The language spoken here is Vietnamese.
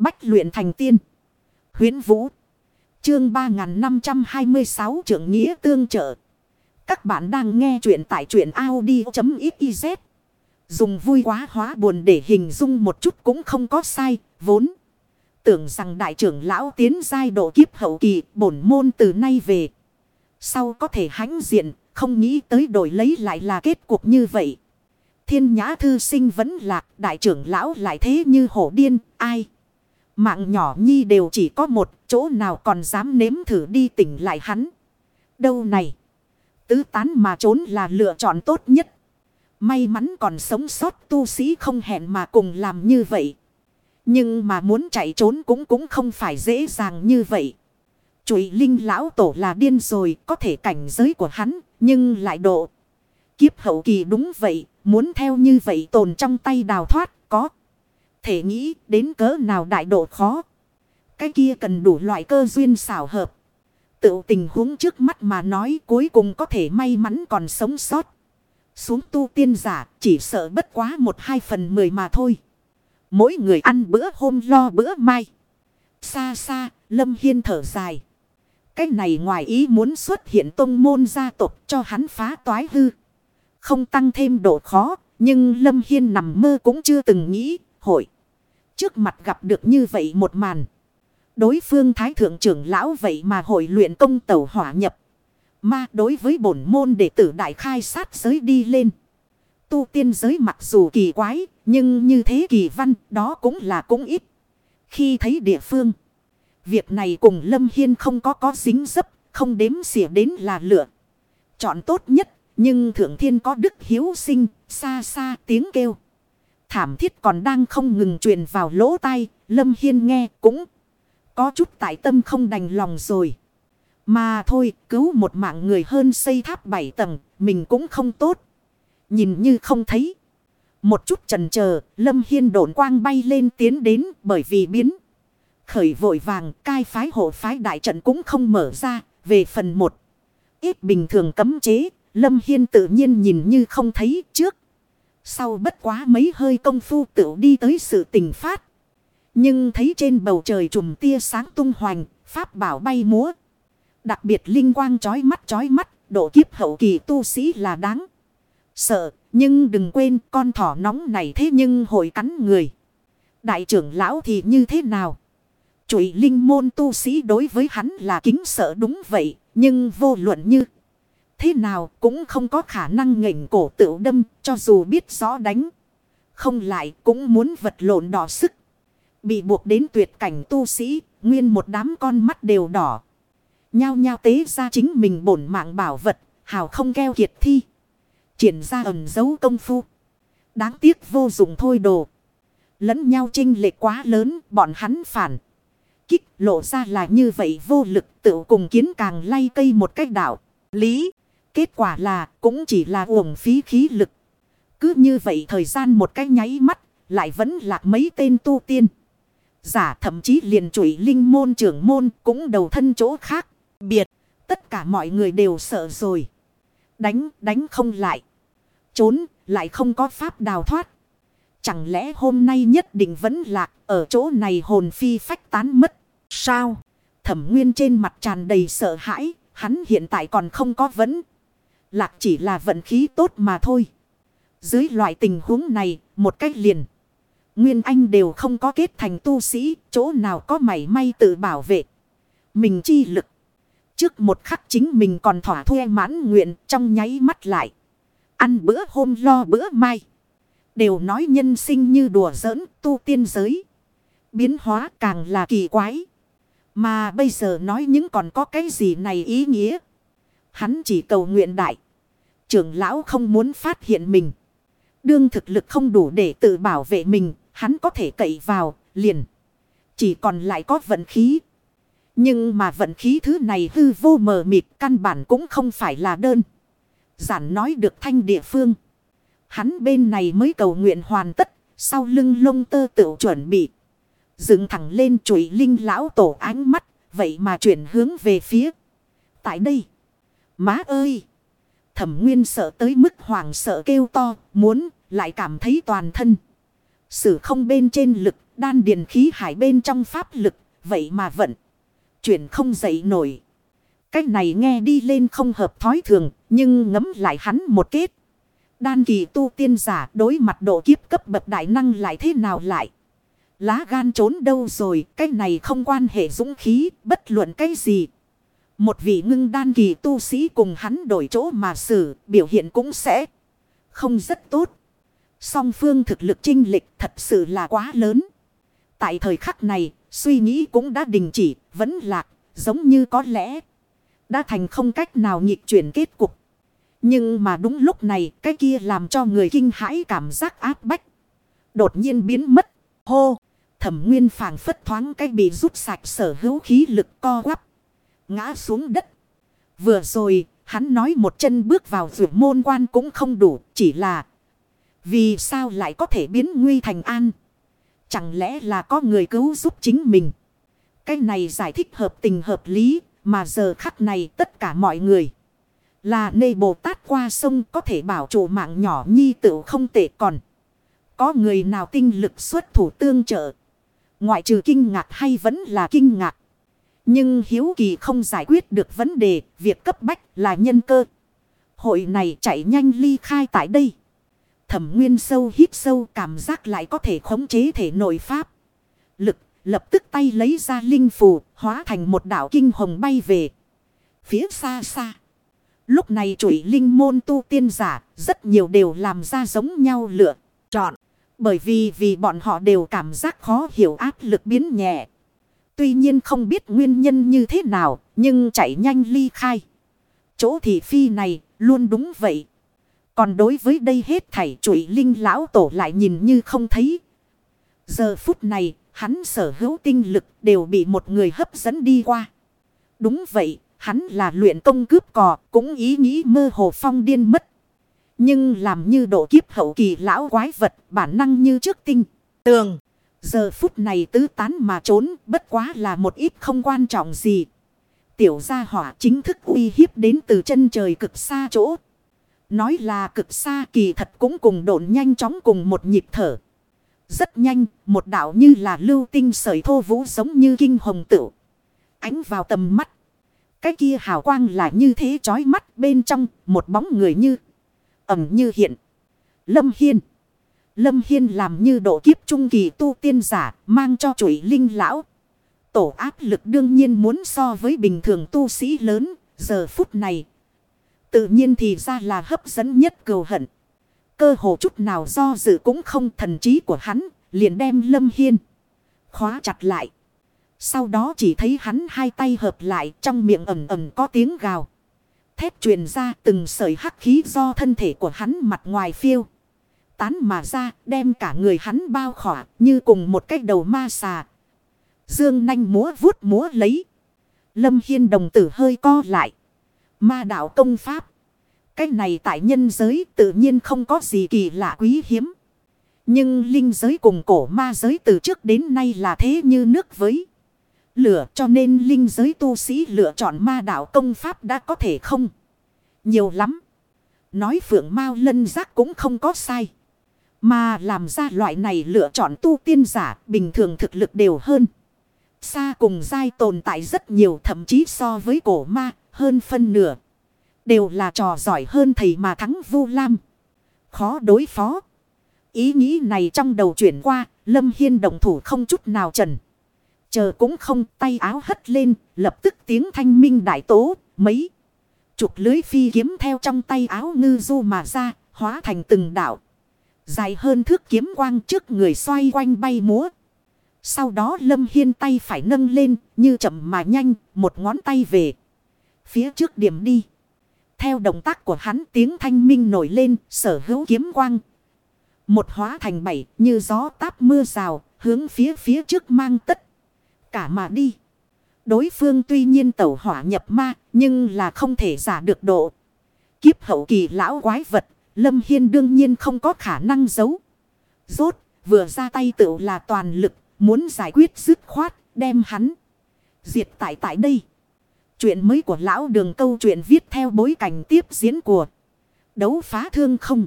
Bách luyện thành tiên. Huyến Vũ. Chương 3526 trưởng nghĩa tương trợ. Các bạn đang nghe truyện tại truyện Audi.xyz. Dùng vui quá hóa buồn để hình dung một chút cũng không có sai, vốn. Tưởng rằng đại trưởng lão tiến giai độ kiếp hậu kỳ bổn môn từ nay về. Sau có thể hãnh diện, không nghĩ tới đổi lấy lại là kết cuộc như vậy. Thiên nhã thư sinh vẫn lạc, đại trưởng lão lại thế như hổ điên, ai? Mạng nhỏ nhi đều chỉ có một, chỗ nào còn dám nếm thử đi tỉnh lại hắn. Đâu này? Tứ tán mà trốn là lựa chọn tốt nhất. May mắn còn sống sót tu sĩ không hẹn mà cùng làm như vậy. Nhưng mà muốn chạy trốn cũng cũng không phải dễ dàng như vậy. Chuỷ linh lão tổ là điên rồi, có thể cảnh giới của hắn, nhưng lại độ. Kiếp hậu kỳ đúng vậy, muốn theo như vậy tồn trong tay đào thoát, có. Thể nghĩ đến cỡ nào đại độ khó. Cái kia cần đủ loại cơ duyên xảo hợp. Tự tình huống trước mắt mà nói cuối cùng có thể may mắn còn sống sót. Xuống tu tiên giả chỉ sợ bất quá một hai phần mười mà thôi. Mỗi người ăn bữa hôm lo bữa mai. Xa xa, Lâm Hiên thở dài. Cái này ngoài ý muốn xuất hiện tông môn gia tộc cho hắn phá toái hư. Không tăng thêm độ khó, nhưng Lâm Hiên nằm mơ cũng chưa từng nghĩ, hội. Trước mặt gặp được như vậy một màn. Đối phương thái thượng trưởng lão vậy mà hội luyện công tẩu hỏa nhập. Mà đối với bổn môn đệ tử đại khai sát giới đi lên. Tu tiên giới mặc dù kỳ quái, nhưng như thế kỳ văn đó cũng là cũng ít. Khi thấy địa phương, việc này cùng Lâm Hiên không có có dính dấp, không đếm xỉa đến là lựa. Chọn tốt nhất, nhưng Thượng Thiên có đức hiếu sinh, xa xa tiếng kêu. Thảm thiết còn đang không ngừng truyền vào lỗ tai, Lâm Hiên nghe cũng có chút tại tâm không đành lòng rồi. Mà thôi, cứu một mạng người hơn xây tháp bảy tầng, mình cũng không tốt. Nhìn như không thấy. Một chút trần chờ Lâm Hiên độn quang bay lên tiến đến bởi vì biến. Khởi vội vàng, cai phái hộ phái đại trận cũng không mở ra, về phần một. Ít bình thường cấm chế, Lâm Hiên tự nhiên nhìn như không thấy trước. Sau bất quá mấy hơi công phu tự đi tới sự tình phát. Nhưng thấy trên bầu trời trùm tia sáng tung hoành, pháp bảo bay múa. Đặc biệt linh quang chói mắt chói mắt, độ kiếp hậu kỳ tu sĩ là đáng. Sợ, nhưng đừng quên con thỏ nóng này thế nhưng hội cắn người. Đại trưởng lão thì như thế nào? Chuy linh môn tu sĩ đối với hắn là kính sợ đúng vậy, nhưng vô luận như thế nào cũng không có khả năng nghỉnh cổ tự đâm cho dù biết rõ đánh. Không lại cũng muốn vật lộn đỏ sức. Bị buộc đến tuyệt cảnh tu sĩ, nguyên một đám con mắt đều đỏ. Nhao nhao tế ra chính mình bổn mạng bảo vật, hào không keo kiệt thi. Triển ra ẩn dấu công phu. Đáng tiếc vô dụng thôi đồ. Lẫn nhau trinh lệ quá lớn, bọn hắn phản. Kích lộ ra là như vậy vô lực tự cùng kiến càng lay cây một cách đảo. Lý. Kết quả là cũng chỉ là uổng phí khí lực. Cứ như vậy thời gian một cái nháy mắt lại vẫn lạc mấy tên tu tiên. Giả thậm chí liền chuỗi linh môn trưởng môn cũng đầu thân chỗ khác. Biệt, tất cả mọi người đều sợ rồi. Đánh, đánh không lại. Trốn, lại không có pháp đào thoát. Chẳng lẽ hôm nay nhất định vẫn lạc, ở chỗ này hồn phi phách tán mất. Sao? Thẩm nguyên trên mặt tràn đầy sợ hãi, hắn hiện tại còn không có vấn. Lạc chỉ là vận khí tốt mà thôi. Dưới loại tình huống này, một cách liền. Nguyên Anh đều không có kết thành tu sĩ, chỗ nào có mảy may tự bảo vệ. Mình chi lực. Trước một khắc chính mình còn thỏa thuê mãn nguyện trong nháy mắt lại. Ăn bữa hôm lo bữa mai. Đều nói nhân sinh như đùa giỡn tu tiên giới. Biến hóa càng là kỳ quái. Mà bây giờ nói những còn có cái gì này ý nghĩa. Hắn chỉ cầu nguyện đại. Trưởng lão không muốn phát hiện mình. Đương thực lực không đủ để tự bảo vệ mình. Hắn có thể cậy vào, liền. Chỉ còn lại có vận khí. Nhưng mà vận khí thứ này hư vô mờ mịt, căn bản cũng không phải là đơn. Giản nói được thanh địa phương. Hắn bên này mới cầu nguyện hoàn tất. Sau lưng lông tơ tự chuẩn bị. Dựng thẳng lên chuỗi linh lão tổ ánh mắt. Vậy mà chuyển hướng về phía. Tại đây. Má ơi. Thẩm nguyên sợ tới mức hoàng sợ kêu to. Muốn lại cảm thấy toàn thân. Sử không bên trên lực Đan điền khí hải bên trong pháp lực, vậy mà vận. Chuyển không dậy nổi. Cách này nghe đi lên không hợp thói thường, nhưng ngấm lại hắn một kết. Đan kỳ tu tiên giả đối mặt độ kiếp cấp bậc đại năng lại thế nào lại. Lá gan trốn đâu rồi, cái này không quan hệ dũng khí, bất luận cái gì. Một vị ngưng đan kỳ tu sĩ cùng hắn đổi chỗ mà xử, biểu hiện cũng sẽ không rất tốt. Song phương thực lực trinh lịch thật sự là quá lớn. Tại thời khắc này, suy nghĩ cũng đã đình chỉ, vẫn lạc, giống như có lẽ đã thành không cách nào nhịp chuyển kết cục. Nhưng mà đúng lúc này, cái kia làm cho người kinh hãi cảm giác áp bách. Đột nhiên biến mất. Hô! Thẩm nguyên phảng phất thoáng cái bị rút sạch sở hữu khí lực co quắp. Ngã xuống đất. Vừa rồi, hắn nói một chân bước vào vượt môn quan cũng không đủ, chỉ là vì sao lại có thể biến nguy thành an? Chẳng lẽ là có người cứu giúp chính mình? Cái này giải thích hợp tình hợp lý, mà giờ khắc này tất cả mọi người. Là nê Bồ Tát qua sông có thể bảo chủ mạng nhỏ nhi tự không tệ còn. Có người nào tinh lực xuất thủ tương trợ. Ngoại trừ kinh ngạc hay vẫn là kinh ngạc. Nhưng hiếu kỳ không giải quyết được vấn đề, việc cấp bách là nhân cơ. Hội này chạy nhanh ly khai tại đây. Thẩm nguyên sâu hít sâu cảm giác lại có thể khống chế thể nội pháp. Lực lập tức tay lấy ra linh phù hóa thành một đảo kinh hồng bay về. Phía xa xa. Lúc này chuỗi linh môn tu tiên giả rất nhiều đều làm ra giống nhau lựa chọn. Bởi vì vì bọn họ đều cảm giác khó hiểu áp lực biến nhẹ. Tuy nhiên không biết nguyên nhân như thế nào nhưng chạy nhanh ly khai. Chỗ thị phi này luôn đúng vậy. Còn đối với đây hết thảy chuỗi linh lão tổ lại nhìn như không thấy. Giờ phút này, hắn sở hữu tinh lực đều bị một người hấp dẫn đi qua. Đúng vậy, hắn là luyện công cướp cò, cũng ý nghĩ mơ hồ phong điên mất. Nhưng làm như độ kiếp hậu kỳ lão quái vật, bản năng như trước tinh, tường. Giờ phút này tứ tán mà trốn, bất quá là một ít không quan trọng gì. Tiểu gia hỏa chính thức uy hiếp đến từ chân trời cực xa chỗ. Nói là cực xa kỳ thật cũng cùng độn nhanh chóng cùng một nhịp thở. Rất nhanh, một đạo như là lưu tinh sợi thô vũ giống như kinh hồng tử. Ánh vào tầm mắt. Cái kia hào quang là như thế chói mắt bên trong một bóng người như ẩm như hiện. Lâm Hiên. Lâm Hiên làm như độ kiếp trung kỳ tu tiên giả mang cho chuỗi linh lão. Tổ áp lực đương nhiên muốn so với bình thường tu sĩ lớn. Giờ phút này Tự nhiên thì ra là hấp dẫn nhất cầu hận. Cơ hồ chút nào do dự cũng không thần trí của hắn, liền đem Lâm Hiên. Khóa chặt lại. Sau đó chỉ thấy hắn hai tay hợp lại trong miệng ẩm ẩm có tiếng gào. Thép truyền ra từng sợi hắc khí do thân thể của hắn mặt ngoài phiêu. Tán mà ra, đem cả người hắn bao khỏa, như cùng một cái đầu ma xà. Dương nanh múa vuốt múa lấy. Lâm Hiên đồng tử hơi co lại. Ma đạo công pháp. Cái này tại nhân giới tự nhiên không có gì kỳ lạ quý hiếm. Nhưng linh giới cùng cổ ma giới từ trước đến nay là thế như nước với lửa, cho nên linh giới tu sĩ lựa chọn ma đạo công pháp đã có thể không. Nhiều lắm. Nói phượng mao lân giác cũng không có sai. Mà làm ra loại này lựa chọn tu tiên giả bình thường thực lực đều hơn. Xa cùng dai tồn tại rất nhiều thậm chí so với cổ ma hơn phân nửa. Đều là trò giỏi hơn thầy mà thắng vu lam. Khó đối phó. Ý nghĩ này trong đầu chuyển qua, Lâm Hiên đồng thủ không chút nào trần. Chờ cũng không tay áo hất lên, lập tức tiếng thanh minh đại tố, mấy. Chục lưới phi kiếm theo trong tay áo ngư du mà ra, hóa thành từng đảo. Dài hơn thước kiếm quang trước người xoay quanh bay múa. Sau đó Lâm Hiên tay phải nâng lên, như chậm mà nhanh, một ngón tay về. Phía trước điểm đi. Theo động tác của hắn tiếng thanh minh nổi lên, sở hữu kiếm quang. Một hóa thành bảy như gió táp mưa rào, hướng phía phía trước mang tất. Cả mà đi. Đối phương tuy nhiên tẩu hỏa nhập ma, nhưng là không thể giả được độ. Kiếp hậu kỳ lão quái vật, Lâm Hiên đương nhiên không có khả năng giấu. Rốt, vừa ra tay tự là toàn lực, muốn giải quyết dứt khoát, đem hắn. Diệt tại tại đây. Chuyện mới của lão đường câu chuyện viết theo bối cảnh tiếp diễn của đấu phá thương không.